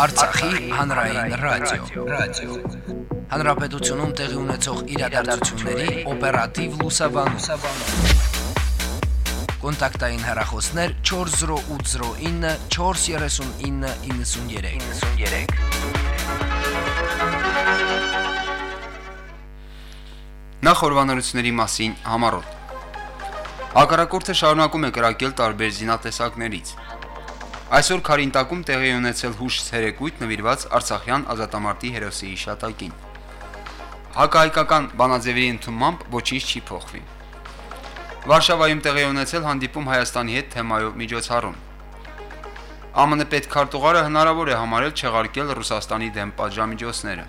Արցախի հանրային ռադիո, ռադիո։ Հանրապետությունում տեղի ունեցող իրադարձությունների օպերատիվ լուսաբանում։ Կոնտակտային հեռախոսներ 40809 43993։ 93։ Նախորbanությունների մասին համառոտ։ Հակառակորդը շարունակում է կրակել տարբեր զինատեսակներից։ Այսօր Խարինտակում տեղի ունեցել հուշ ցերեկույթ նվիրված Արցախյան ազատամարտի հերոսի հիշատակին։ Հակահայկական բանաձևերի ընդունմամբ ոչինչ չի փոխվի։ Վարշավայում տեղի ունեցել հանդիպում Հայաստանի հետ թեմայով միջոցառում։ ԱՄՆ պետքարտուղարը հնարավոր է համարել չեղարկել Ռուսաստանի դեմ պատժամիջոցները։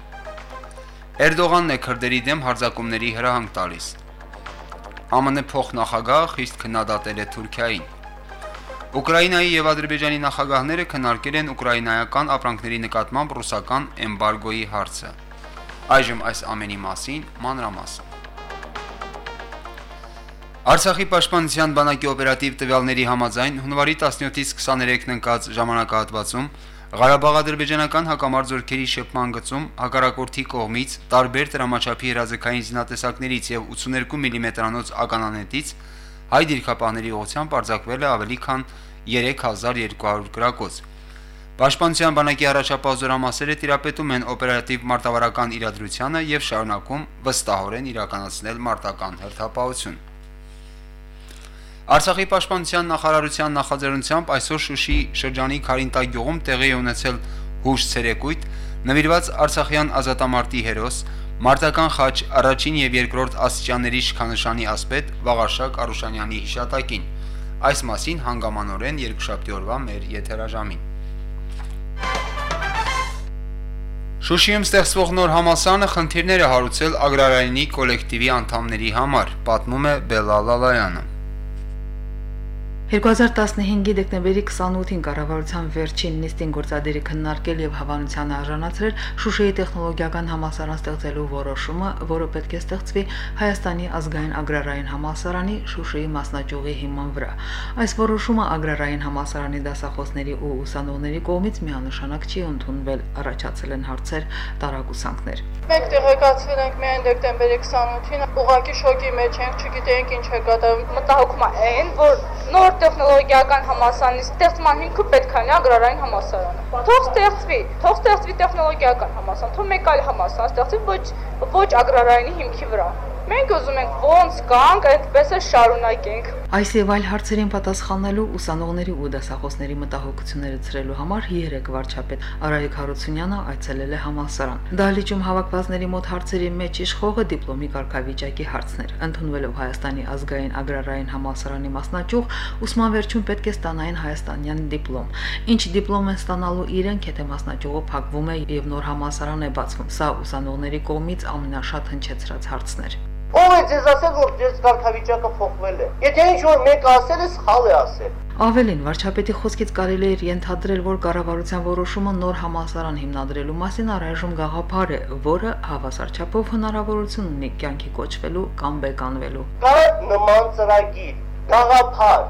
Էրդողանն է քրդերի դեմ հարձակումների հրահանգ տալիս։ ԱՄՆ փոխնախագահը խիստ քննադատել է Թուրքիային։ Ուկրաինայի եւ Ադրբեջանի նախագահները քննարկել են ուկրաինայական ապրանքների նկատմամբ ռուսական էմբարգոյի հարցը։ Այժմ այս ամենի մասին մանրամասն։ Արցախի պաշտպանության բանակի օպերատիվ տվյալների համաձայն հունվարի 17-ից 23-ն ընկած ժամանակահատվածում Ղարաբաղ-ադրբեջանական հակամարտ զորքերի շփման գծում հակառակորդի կողմից տարբեր դրամաչափի հրաձգային զինատեսակներից եւ 82 մմ-անոց mm ականանետից հայ դիրքապահների ուղղությամբ արձակվել է ավելի քան 3200 գրակոց։ Պաշտպանության բանակի առաջապահ զորամասերը տիրապետում են օպերատիվ մարտավարական իրադրությանը եւ շարունակում վստահորեն իրականացնել մարտական հերթապահություն։ Արցախի պաշտպանության նախարարության նախաձեռնությամբ այսօր Շուշի շրջանի Խարինտա գյուղում տեղի ունեցել հուշ ցերեկույթ նվիրված Արցախյան ազատամարտի հերոս Մարտական խաչ առաջին եւ երկրորդ աստիճանների շքանշանի ասպետ Վաղարշակ Արուշանյանի հիշատակին։ Այս մասին հանգամանորեն երկշաբթի օրվա մեր եթերաժամին։ Շուշիում ստեղծվող նոր համասարանը խնդիրներ է հարուցել ագրարայինի կոլեկտիվի անդամների համար, պատմում է Բելալալայանը։ 2015-ի դեկտեմբերի 28-ին կառավարության վերջին նիստին գործադիրի քննարկել եւ հավանության արժանացրել Շուշիի տեխնոլոգիական համալսարան ստեղծելու որոշումը, որը պետք է ստեղծվի Հայաստանի ազգային ագրարային համալսարանի Շուշիի մասնաճյուղի հիման վրա։ Այս որոշումը ագրարային համալսարանի դասախոսների ու ուսանողների կողմից միանշանակ չի ընդունվել, առաջացել են հարցեր, տարակուսանքներ։ Մենք տեղեկացվել ենք միայն դեկտեմբերի 28-ին, ուղակի շոկի մեջ ենք, չգիտենք ինչ է կատարվում։ Մտահոգում է այն, որ նոր տեխնոլոգիական համալսարանի ստեղծման հիմքը պետք է լինի ագրարային համալսարանը։ Թող ստեղծվի, թող ստեղծվի տեխնոլոգիական համալսարան, թող մեկ այլ համալսարան ստեղծվի ոչ ոչ ագրարայինի հիմքի վրա։ Մենք ուզում ենք ոնց կանք, այդպես է շարունակենք։ Այս եւ այլ հարցերին պատասխանելու ուսանողների ու դասախոսների մտահոգությունները ցրելու համար երեք վարչապետ Արայիկ Հարությունյանը այցելել է համալսարան։ Դահլիճում հավաքվածների մոտ հարցերի մեջ իշխողը դիպլոմի կարգավիճակի հարցներ։ Ընդունվելով Հայաստանի ազգային ագրարային համալսարանի մասնաճյուղ, ուսման վերջում պետք է ստանային հայաստանյան դիպլոմ։ Ինչ դիպլոմ են ստանալու իրենք, եթե մասնաճյուղը փակվում է եւ նոր համալսարան է բացվում։ Սա ուսանողների կողմից ամենաշատ հնչեցրած հարցն էր։ Ո՞վ է ձեզ ասել, որ ձեր կարգավիճակը փոխվել է։ Եթե ինչ որ մեկ ասել է, սխալ է ասել։ Ավելին, վարչապետի խոսքից կարելի է ենթադրել, որ կառավարության որոշումը նոր համալսարան հիմնադրելու մասին առայժմ գաղափար է, որը հավասար չափով հնարավորություն ունի կյանքի կոչվելու կամ բեկանվելու։ Կա նման ծրագիր, գաղափար,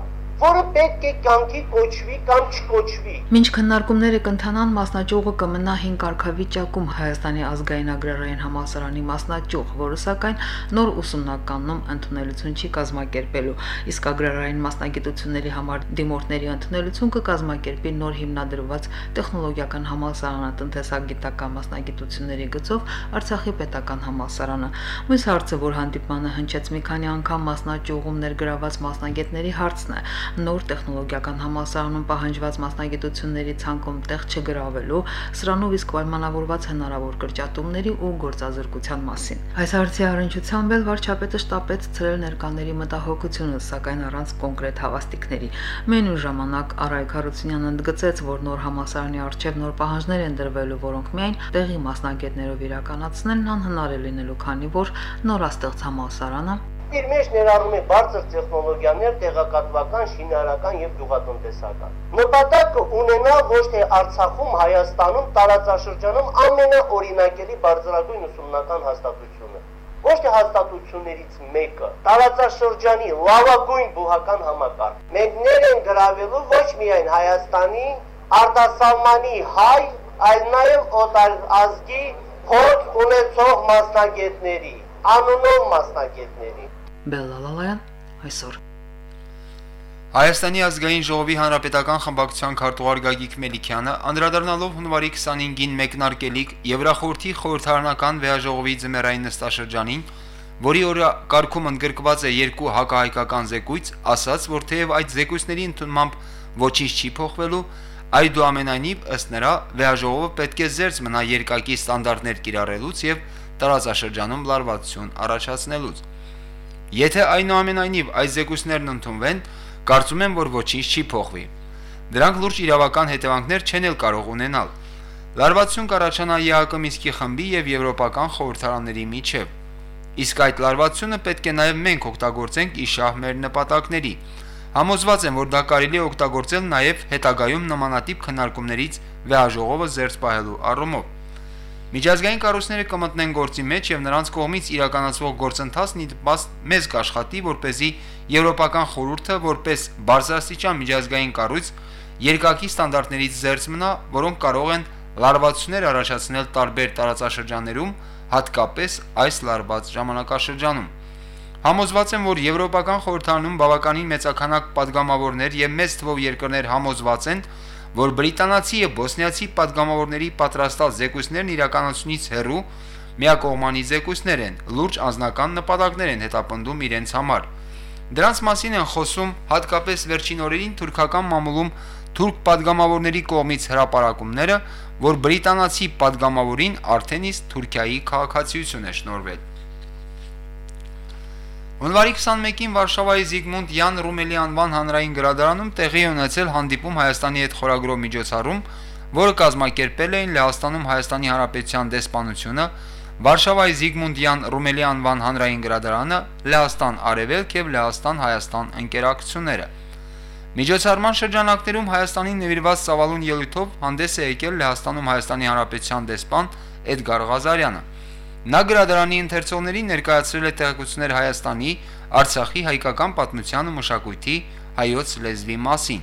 որը պետք է կյանքի կոչվի կամ չկոչվի։ Մինչ քննարկումները կընթանան, մասնաճյուղը կմնա 5 կարգավիճակում Հայաստանի ազգային ագրարային համալսարանի մասնաճյուղ, որը սակայն նոր ուսումնականնում ընդունելություն չի կազմակերպելու, իսկ ագրարային մասնագիտությունների համար դիմորդների ընդունելություն կկազմակերպի նոր հիմնադրված տեխնոլոգիական համալսարանը տնտեսագիտական մասնագիտությունների գծով Արցախի պետական համալսարանը։ Մյուս հարցը, որ հանդիպմանը հնչեց մի քանի անգամ մասնաճյուղում ներգրաված մասնագետների հարցն է նոր տեխնոլոգիական համալսարանում պահանջված մասնագիտությունների ցանկում տեղ չգրավելու, սրանով իսկ պայմանավորված հնարավոր կրճատումների ու գործազրկության մասին։ Այս հարցի առնչությամբ էլ վարչապետը շտապեց ցրել ներկաների մտահոգությունը, սակայն առանց կոնկրետ հավաստիքների։ Մենու ժամանակ Արայք Հարությունյանը ընդգծեց, որ նոր համալսարանի արժև նոր պահանջներ են դրվելու, որոնք միայն տեղի մասնագետներով իրականացնելն անհնար է լինելու, քանի որ նորաստեղծ համալսարանը իր մեջ ներառում է բարձր տեխնոլոգիաներ, տեղեկատվական, շինարարական եւ գյուղատնտեսական։ Նպատակը ունենալ ոչ թե Արցախում, Հայաստանում, տարածաշրջանում ամենաօրինակելի բարձրագույն ուսումնական հաստատությունը ոչ թե հաստատություններից մեկը, տարածաշրջանի լավագույն բուհական համակարգ։ Մենք ներ են գրավելու ոչ միայն Հայաստանի արտասահմանի հայ այլ նաև օտար ազգի փորձ ունեցող մասնագետների, անունով մասնագետների։ Բելլալալայան այսօր Հայաստանի ազգային ժողովի հանրապետական խմբակցության քարտուղար Գագիկ Մելիքյանը անդրադառնալով հունվարի 25-ին մեկնարկելիք Եվրախորհրդի խորհրդարանական վեաժողովի ձմեռային նստաշրջանին, որի օրը կարգում ընդգրկված է երկու հակահայկական զեկույց, ասաց, որ թեև այդ զեկույցների ընդունմամբ ոչինչ չի փոխվելու, այդուամենայնիվ ըստ նրա վեաժողովը պետք է զերծ մնա երկակի ստանդարտներ կիրառելուց եւ տարածաշրջանում լարվածություն առաջացնելուց։ Եթե այնուամենայնիվ այս զեկույցներն ընդունվեն, Կարծում եմ, որ ոչինչ չի փոխվի։ Դրանք լուրջ իրավական հետևանքներ չեն էլ կարող ունենալ։ Լարվածություն կառաջանա ԵԱԿ Միսկի խմբի եւ եվրոպական խորհրդարանների միջև։ Իսկ այդ լարվածությունը պետք է նաեւ մենք օգտագործենք իշահ մեր նպատակների։ Համոզված եմ, որ դա կարելի է օգտագործել նաեւ հետագայում նմանատիպ քննարկումներից վեաժողովը զերծ պահելու առումով։ Միջազգային կառույցները կմտնեն գործի մեջ եւ նրանց կողմից իրականացվող գործընթացն ի դպաստ մեզ կաշխատի, որ เป զի Եվրոպական խորհուրդը որպես բարձրաստիճան միջազգային կառույց երկակի ստանդարտներից զերծ մնա, որոնք կարող են լարվածություններ առաջացնել տարբեր տարածաշրջաններում, հատկապես այս լարված ժամանակաշրջանում։ Համոզված եմ, որ Եվրոպական խորհրդանում բավականին մեծականակ падգամավորներ եւ մեծ թվով երկրներ համոզված են, որ բրիտանացի եւ բոսնիացի падգամավորների պատրաստած զեկույցներն իրականությունից հեռու միակողմանի զեկույցներ են, լուրջ անznական նպատակներ են հետապնդում իրենց համար։ Դրանց մասին են խոսում հատկապես վերջին օրերին թուրքական մամուլում թուրք падգամավորների կողմից հրապարակումները, որ բրիտանացի падգամավորին արդեն իսկ Թուրքիայի քաղաքացիություն է շնորհվել։ Հունվարի 21-ին Վարշավայի Զիգմունդ Յան Ռումելի անվան հանրային գրադարանում տեղի ունեցել հանդիպում Հայաստանի հետ խորագրով միջոցառում, որը կազմակերպել էին Լեհաստանում Հայաստանի Հանրապետության դեսպանությունը, Վարշավայի Զիգմունդ Յան Ռումելի անվան հանրային գրադարանը, Լեհաստան Արևելք եւ Լեհաստան Հայաստան ընկերակցությունները։ Միջոցառման շրջանակներում Հայաստանի նվիրված ծավալուն ելույթով հանդես է եկել Լեհաստանում Հայաստանի Հանրապետության դեսպան Էդգար Ղազարյանը։ Նա գրադարանի ընթերցողներին ներկայացրել է տեղեկություններ Հայաստանի, Արցախի հայկական պատմության ու մշակույթի հայոց լեզվի մասին։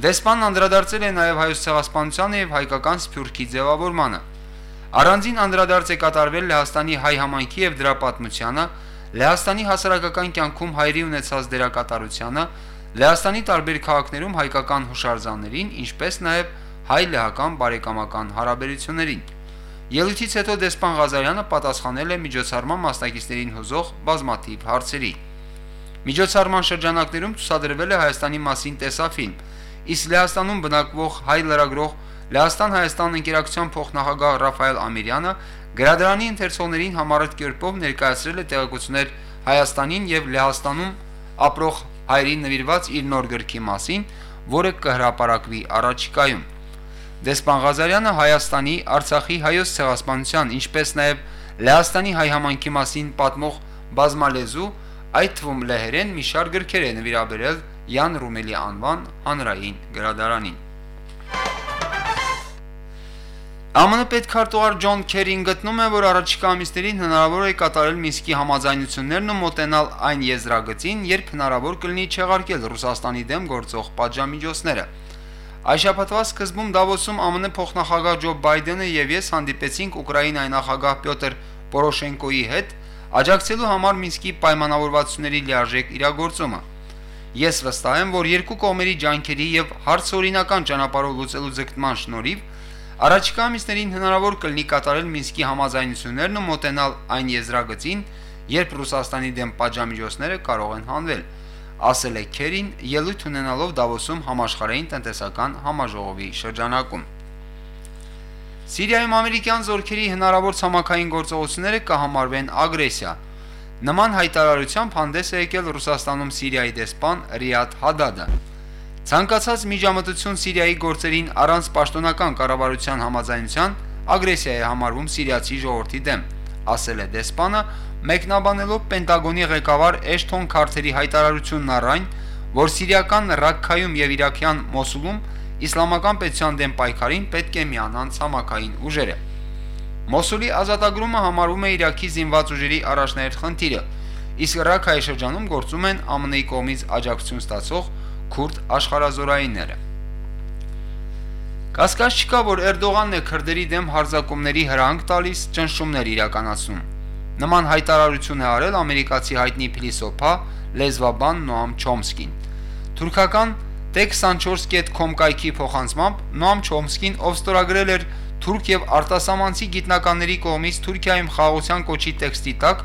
Դեսպանն անդրադարձել է նաև հայոց ցեղասպանությանը եւ հայկական սփյուռքի ձևավորմանը։ Առանձին անդրադարձ է կատարվել Լեհաստանի հայ համայնքի եւ դրա պատմությանը, Լեհաստանի հասարակական կյանքում հայրի ունեցած դերակատարությանը, Լեհաստանի տարբեր քաղաքներում հայկական հուշարձաններին, ինչպես նաև հայ-լեհական բարեկամական հարաբերություններին։ Ելույթից հետո դեսպան Ղազարյանը պատասխանել է միջոցառման մասնակիցներին հուզող բազմաթիվ հարցերի։ Միջոցառման շրջանակներում ցուցադրվել է Հայաստանի մասին տեսաֆիլմ, իսկ Լեհաստանում բնակվող հայ լրագրող Լեհաստան-Հայաստան ընկերակցության փոխնախագահ Ռաֆայել Ամիրյանը գրադարանի ընթերցողներին համառոտ կերպով ներկայացրել է տեղեկություններ Հայաստանին եւ Լեհաստանում ապրող հայրին նվիրված իր նոր գրքի մասին, որը կհրապարակվի առաջիկայում։ Դեսպան Ղազարյանը Հայաստանի, Արցախի հայոց ցեղասպանության, ինչպես նաև Լեհաստանի հայ համայնքի մասին պատմող բազմալեզու, այդ թվում լեհերեն մի շարք գրքեր է նվիրաբերել Յան Ռումելի անվան հանրային գրադարանին։ ԱՄՆ պետքարտուղար Ջոն Քերին գտնում է, որ առաջիկա ամիսներին հնարավոր է կատարել Մինսկի համաձայնություններն ու մոտենալ այն եզրագծին, երբ հնարավոր կլինի չեղարկել Ռուսաստանի դեմ գործող պատժամիջոցները։ Այս շաբաթվա սկզբում Դավոսում ԱՄՆ փոխնախագահ Ջո Բայդենը եւ ես հանդիպեցինք Ուկրաինայի նախագահ Պյոտր Պորոշենկոյի հետ աջակցելու համար Մինսկի պայմանավորվածությունների լիարժեք իրագործումը։ Ես վստահ եմ, որ երկու կողմերի ջանքերի եւ հարցօրինական ճանապարհով լուծելու ձգտման շնորհիվ առաջիկա ամիսներին հնարավոր կլինի կատարել Մինսկի համաձայնություններն ու մոտենալ այն եզրագծին, երբ Ռուսաստանի դեմ պատժամիջոցները կարող են հանվել ասել է Քերին ելույթ ունենալով Դավոսում համաշխարհային տնտեսական համաժողովի շրջանակում։ Սիրիայում ամերիկյան զորքերի հնարավոր ցամաքային գործողությունները կհամարվեն ագրեսիա։ Նման հայտարարությամբ հանդես է եկել Ռուսաստանում Սիրիայի դեսպան Ռիադ Հադադը։ Ցանկացած միջամտություն Սիրիայի գործերին առանց պաշտոնական կառավարության համաձայնության ագրեսիա է համարվում սիրիացի ժողովրդի դեմ, ասել է դեսպանը, մեկնաբանելով Պենտագոնի ղեկավար Էշթոն Քարթերի հայտարարությունն առայն, որ սիրիական Ռաքքայում եւ Իրաքյան Մոսուլում իսլամական պետության դեմ պայքարին պետք է միանան ցամաքային ուժերը։ Մոսուլի ազատագրումը համարվում է Իրաքի զինված ուժերի առաջնահերթ խնդիրը, իսկ Ռաքայի շրջանում գործում են ԱՄՆ-ի կողմից աջակցություն ստացող քուրդ աշխարազորայինները։ Կասկած չկա, որ Էրդողանն է քրդերի դեմ հարձակումների հրանք տալիս, ճնշումներ իրականացնում։ Նման հայտարարություն է արել ամերիկացի հայտնի փիլիսոփա լեզվաբան Նոամ Չոմսկին։ Թուրքական Tech24.com կայքի փոխանցմամբ Նոամ Չոմսկին, ով ստորագրել էր թուրք եւ արտասահմանցի գիտնականների կողմից Թուրքիայում խաղաղության կոչի տեքստի տակ,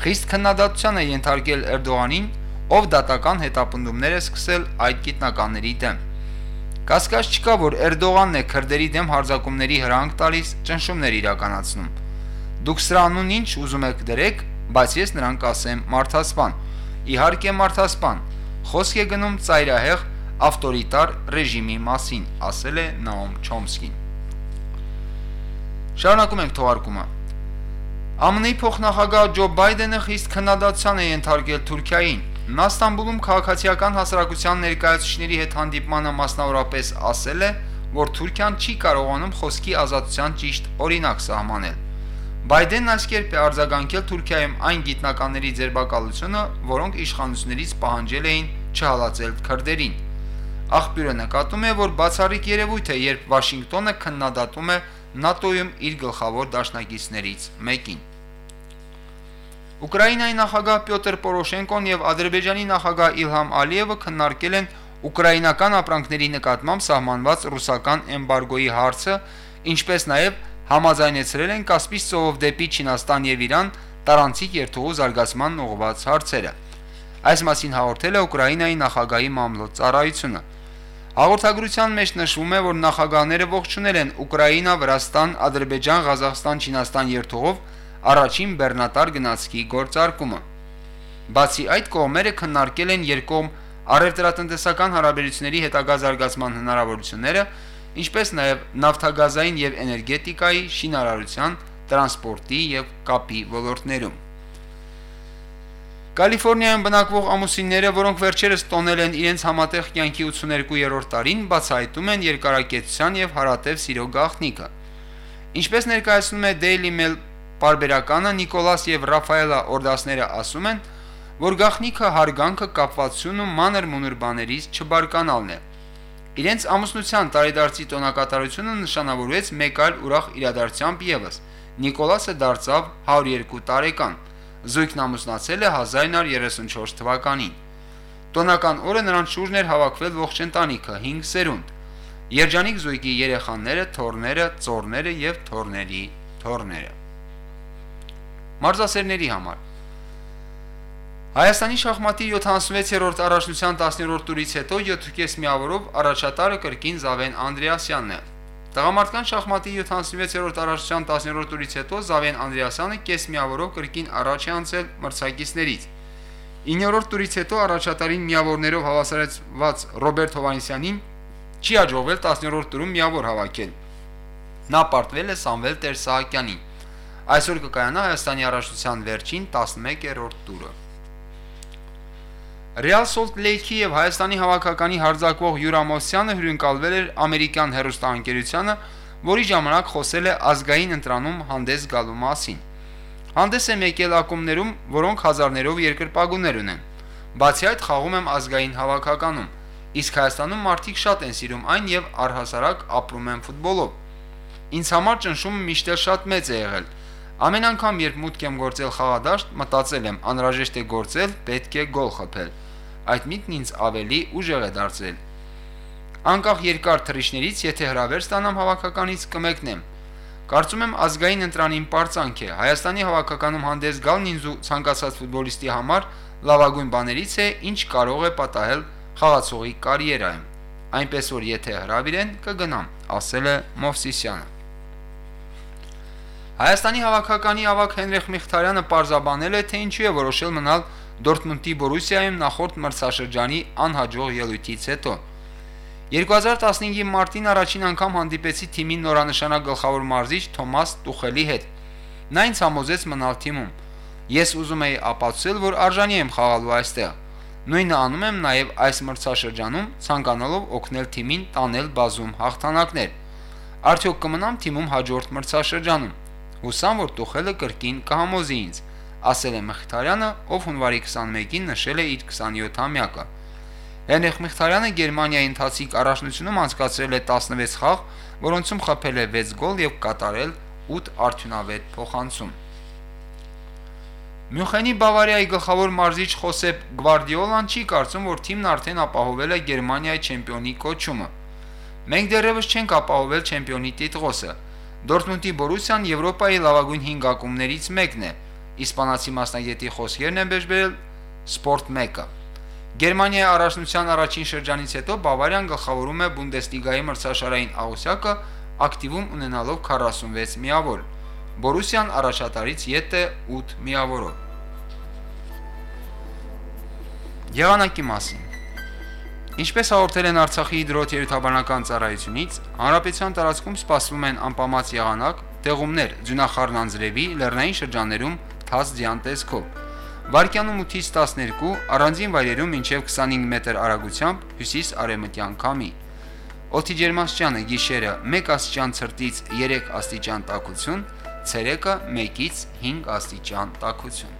խիստ քննադատության է ենթարկել Էրդողանին, ով դատական հետապնդումներ է սկսել այդ գիտնականների դեմ։ Կասկած չկա, որ Էրդողանն է քրդերի դեմ հարձակումների հրանք տալիս, ճնշումներ իրականացնում։ Դուք սրանուն ինչ ուզում եք դրեք, բայց ես նրան կասեմ մարդասպան։ Իհարկե մարդասպան։ Խոսք է գնում ծայրահեղ ավտորիտար ռեժիմի մասին, ասել է Նաոմ Չոմսկին։ Շարունակում ենք թողարկումը։ ԱՄՆ-ի փոխնախագահ Ջո Բայդենը խիստ քննադատության է ենթարկել Թուրքիային։ Նա Ստամբուլում քաղաքացիական հասարակության ներկայացուցիչների հետ հանդիպմանը մասնավորապես ասել է, որ Թուրքիան չի կարողանում խոսքի ազատության ճիշտ օրինակ սահմանել։ Բայդենն այս կերպ է արձագանքել Թուրքիայում այն գիտնականների ձերբակալությունը, որոնք իշխանություններից պահանջել էին չհալածել քրդերին։ Աղբյուրը նկատում է, որ բացառիկ երևույթ է, երբ Վաշինգտոնը քննադատում է ՆԱՏՕ-ում իր գլխավոր դաշնակիցներից մեկին։ Ուկրաինայի նախագահ Պյոտր Պորոշենկոն եւ Ադրբեջանի նախագահ Իլհամ Ալիևը քննարկել են ուկրաինական ապրանքների նկատմամբ սահմանված ռուսական էմբարգոյի հարցը, ինչպես նաեւ համաձայնեցրել են Կասպից ծովով դեպի Չինաստան եւ Իրան տարանցիկ երթուղու զարգացման ուղղված հարցերը։ Այս մասին հաղորդել է Ուկրաինայի նախագահի մամլոյ ծառայությունը։ Հաղորդագրության մեջ նշվում է, որ նախագահները ողջունել են Ուկրաինա, Վրաստան, Ադրբեջան, Ղազախստան, Չինաստան երթուղով առաջին բեռնատար գնացքի գործարկումը։ Բացի այդ կողմերը քննարկել են երկկողմ առևտրատնտեսական հարաբերությունների հետագա զարգացման հնարավորությունները, ինչպես նաև նավթագազային եւ էներգետիկայի, շինարարության, տրանսպորտի եւ կապի ոլորտներում։ Կալիֆոռնիայում բնակվող ամուսինները, որոնք վերջերս տոնել են իրենց համատեղ կյանքի 82-րդ տարին, բացահայտում են երկարակեցության եւ հարատև սիրո գաղտնիքը։ Ինչպես ներկայացնում է Daily Mail Պարբերականը Նիկոլաս եւ Ռաֆայելա Օրդասները ասում են, որ գախնիկը հարգանքը կապվածություն ու մանր մունր բաներից չբարկանալն է։ Իրենց ամուսնության տարեդարձի տոնակատարությունը նշանավորվեց մեկ այլ ուրախ իրադարձությամբ եւս։ Նիկոլասը դարձավ 102 տարեկան։ Զույգն ամուսնացել է 1934 թվականին։ Տոնական օրը նրան շուրջն էր հավաքվել ողջ ընտանիքը 5 սերունդ։ Երջանիկ զույգի երեխաները, թորները, ծորները եւ թորների թորները մարզասերների համար։ Հայաստանի շախմատի 76-րդ առաջնության 10-րդ տուրից հետո 7.5 միավորով առաջատարը կրկին Զավեն Անդրեասյանն է։ Տղամարդկան շախմատի 76-րդ առաջնության 10-րդ տուրից հետո Զավեն Անդրեասյանը կես միավորով կրկին առաջ է անցել մրցակիցներից։ 9-րդ տուրից հետո առաջատարին միավորներով հավասարեցված Ռոբերտ Հովանեսյանին չի հաջողվել 10-րդ տուրում միավոր հավաքել։ Նա պարտվել է Սամվել Տեր-Սահակյանին։ Այսօր կկայանա Հայաստանի առաջնության վերջին 11-րդ տուրը։ Real Salt Lake-ի եւ Հայաստանի հավաքականի հարձակվող Յուրա Մոսյանը հյուրընկալվել էր ամերիկյան հերոստանգերությանը, որի ժամանակ խոսել է ազգային ընտրանում հանդես գալու մասին։ Հանդես եմ եկել ակումբներում, որոնք հազարներով երկրպագուներ ունեն։ Բացի այդ խաղում եմ ազգային հավաքականում, իսկ Հայաստանում մարդիկ շատ են սիրում այն եւ առհասարակ ապրում են ֆուտբոլով։ Ինձ համար ճնշումը միշտ շատ մեծ է եղել Ամեն անգամ, երբ մուտք եմ գործել խաղադաշտ, մտածել եմ, անհրաժեշտ է գործել, պետք է գոլ խփել։ Այդ միտքն ինձ ավելի ուժեղ է դարձել։ Անկախ երկար թռիչներից, եթե հրավեր ստանամ հավաքականից կմեկնեմ։ Կարծում եմ ազգային ընտրանին པարծանք է։ Հայաստանի հավաքականում հանդես գալն ինձ ու ցանկացած ֆուտբոլիստի համար լավագույն բաներից է, ինչ կարող է պատահել խաղացողի կարիերայում։ Այնպես որ եթե հրավիրեն, կգնամ, ասել է Մովսիսյանը։ Հայաստանի հավաքականի ավակ Հենրիխ Միխտարյանը պարզաբանել է, թե ինչու է որոշել մնալ Դորտմունդի Բորուսիայում նախորդ մրցաշրջանի անհաջող ելույթից հետո։ 2015-ի մարտին առաջին անգամ հանդիպեցի թիմի նորանշանակ գլխավոր մարզիչ Թոմաս Տուխելի հետ։ Նա ինձ համոզեց մնալ թիմում։ Ես ուզում էի ապացուցել, որ արժանի եմ խաղալու այստեղ։ Նույնը անում եմ նաև այս մրցաշրջանում, ցանկանալով օգնել թիմին տանել բազում հաղթանակներ։ Արդյոք կմնամ թիմում հաջորդ մրցաշրջանում։ Հուսամ, որ Տուխելը կրկին կհամոզի ինձ, ասել է Մխիթարյանը, ով հունվարի 21-ին նշել է իր 27-ամյակը։ Հենրիխ Մխիթարյանը Գերմանիայի ընթացիկ առաջնությունում անցկացրել է 16 խաղ, որոնցում խփել է 6 գոլ եւ կատարել 8 արդյունավետ փոխանցում։ Մյունխենի Բավարիայի գլխավոր մարզիչ Խոսեփ Գվարդիոլան չի կարծում, որ թիմն արդեն ապահովել է Գերմանիայի չեմպիոնի կոչումը։ Մենք դեռևս չենք ապահովել չեմպիոնի տիտղոսը։ Դորտմունդի Բորուսիան Եվրոպայի լավագույն 5 ակումբներից մեկն է։ Իսպանացի մասնագետի խոսքերն են բերել Sport 1-ը։ Գերմանիայի առաջնության առաջին շրջանից հետո Բավարիան գլխավորում է Բունդեսլիգայի մրցաշարային աղյուսակը ակտիվում ունենալով 46 միավոր։ Բորուսիան առաջատարից յետ է 8 միավորով։ Եղանակի մասին Ինչպես հաղորդել են Արցախի հիդրոթերապևտաբանական ծառայությունից, հանրապետության տարածքում սպասվում են անպամած եղանակ, տեղումներ ձյունախառն անձրևի լեռնային շրջաններում թաց ձյան տեսքով։ Վարկյանում 8-ից 12, առանձին վայրերում մինչև 25 մետր արագությամբ հյուսիս-արևմտյան քամի։ Օդի ջերմաստիճանը գիշերը 1 աստիճան ցրտից 3 աստիճան տաքություն, ցերեկը 1-ից 5 աստիճան տաքություն։